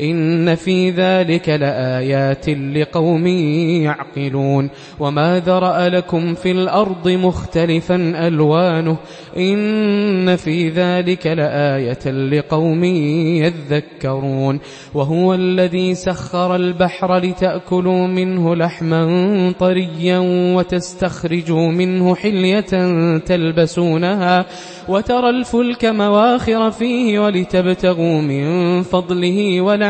إن في ذلك لآيات لقوم يعقلون وما ذرأ لكم في الأرض مختلفا ألوانه إن في ذلك لآية لقوم يذكرون وهو الذي سخر البحر لتأكلوا منه لحما طريا وتستخرجوا منه حلية تلبسونها وترى الفلك مواخر فيه ولتبتغوا من فضله ولعلكم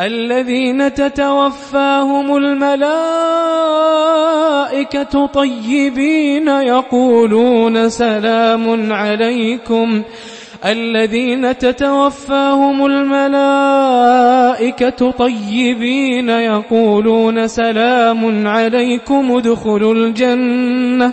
الذين تتوفاهم الملائكة طيبين يقولون سلام عليكم. الذين تتوفاهم الملائكة طيبين يقولون سلام عليكم ادخلوا الجنة.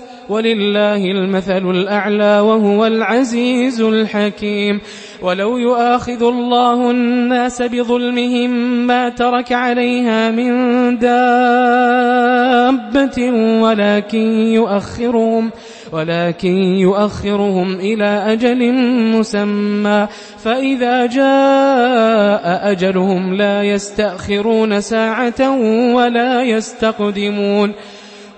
ولله المثل الأعلى وهو العزيز الحكيم. ولو يؤاخذ الله الناس بظلمهم ما ترك عليها من دابة ولكن يؤخرهم ولكن يؤخرهم إلى أجل مسمى. فإذا جاء أجلهم لا يستأخرون ساعة ولا يستقدمون.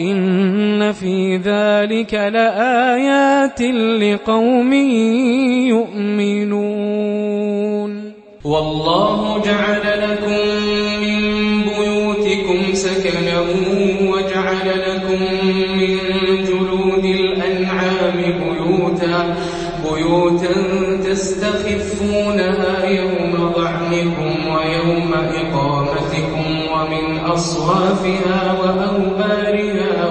إن في ذلك لآيات لقوم يؤمنون والله جعل لكم من بيوتكم سكنا وجعل لكم من جلود الأنعام بيوتا بيوتا تستخفونها يوم ضعنكم ويوم إقامتكم ومن أصوافها وأوبارها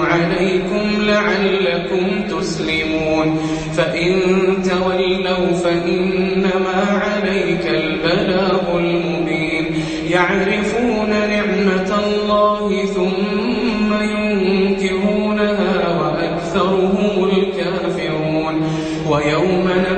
عليكم لعلكم تسلمون فإن تولوا فإنما عليك البلاغ المبين يعرفون نعمة الله ثم ينكرونها وأكثرهم الكافرون ويوم نبعث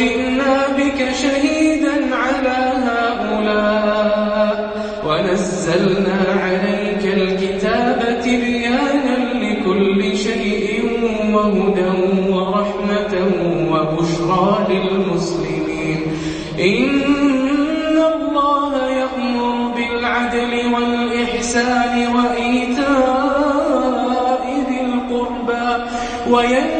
وجئنا بك شهيدا على هؤلاء. ونزلنا عليك الكتاب تبيانا لكل شيء وهدى ورحمة وبشرى للمسلمين. إن الله يأمر بالعدل والإحسان وإيتاء ذي القربى وينهى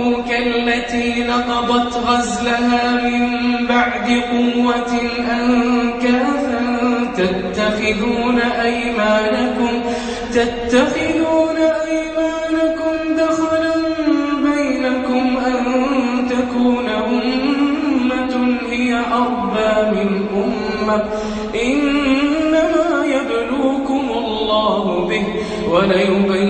كالتي نقضت غزلها من بعد قوة أنكاثا تتخذون أيمانكم تتخذون أيمانكم دخلا بينكم أن تكون أمة هي أربى من أمة. إنما يبلوكم الله به وليبينن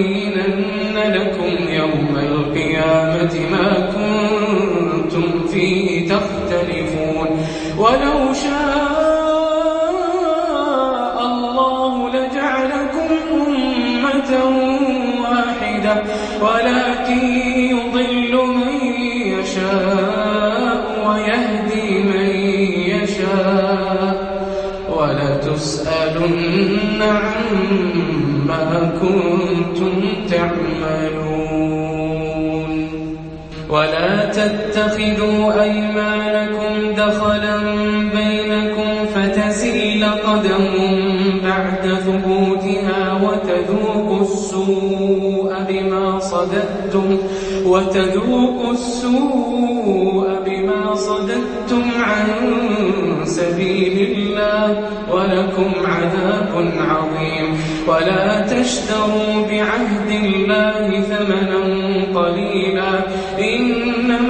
تتخذوا أيمانكم دخلا بينكم فتزل قدم بعد ثبوتها وتذوقوا السوء بما صددتم وتذوقوا السوء بما صددتم عن سبيل الله ولكم عذاب عظيم. ولا تشتروا بعهد الله ثمنا قليلا.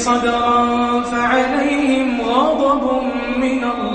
صدرا فعليهم غضب من الله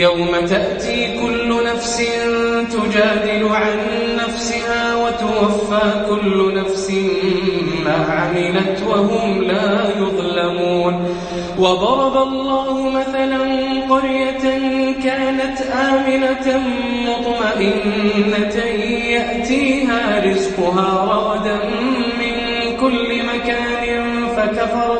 يوم تأتي كل نفس تجادل عن نفسها وتوفى كل نفس ما عملت وهم لا يظلمون. وضرب الله مثلا قرية كانت آمنة مطمئنة يأتيها رزقها رغدا من كل مكان فكفرت